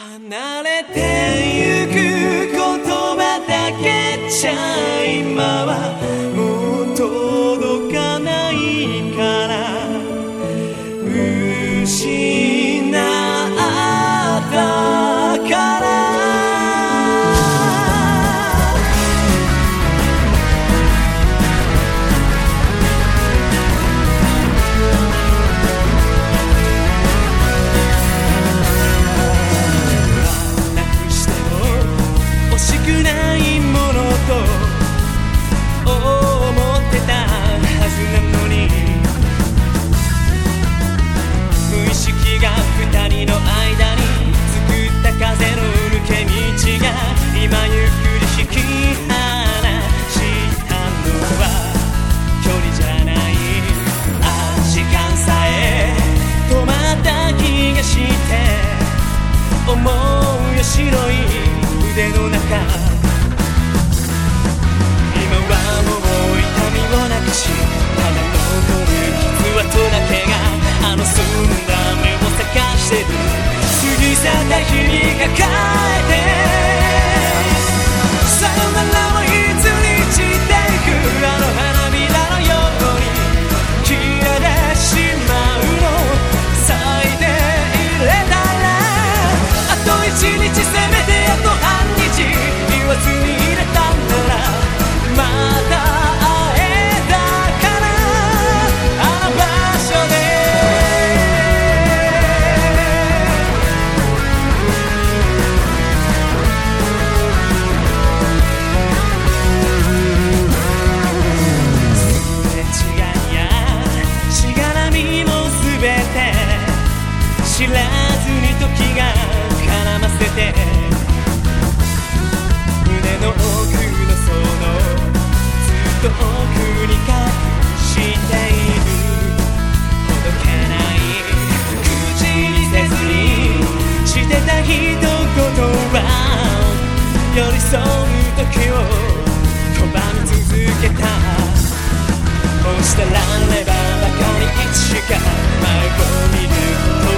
離れてゆく言葉だけじゃ今は今ゆっくり引き離したのは距離じゃないあ時間さえ止まった気がして思うよ白い腕の中今はもう痛みをなくしただ残る傷跡だけがあの澄んだ目を探してる。過ぎ去った日々が帰って拒み続けた。こうしてらればばかりいつしか迷子に